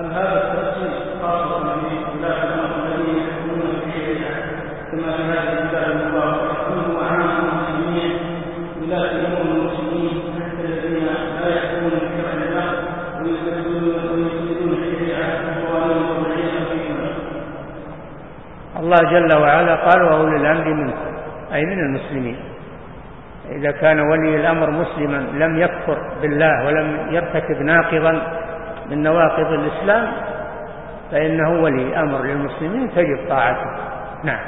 هل هذا التفسير خاصة الأمر الذين يحكمون في الشريعة كما في هذه الكتاب المباركة أم هو عام المسلمين ولاة أمور المسلمين حتى الذين لا يحكمون بشرع الله ويفسدون الشريعة وقوانين وضعية فيهم الله جل وعلا قال وأولي الأمر منكم أي من المسلمين. إذا كان ولي الأمر مسلما لم يكفر بالله ولم يرتكب ناقضا من نواقض الإسلام فإنه ولي أمر للمسلمين تجب طاعته. نعم.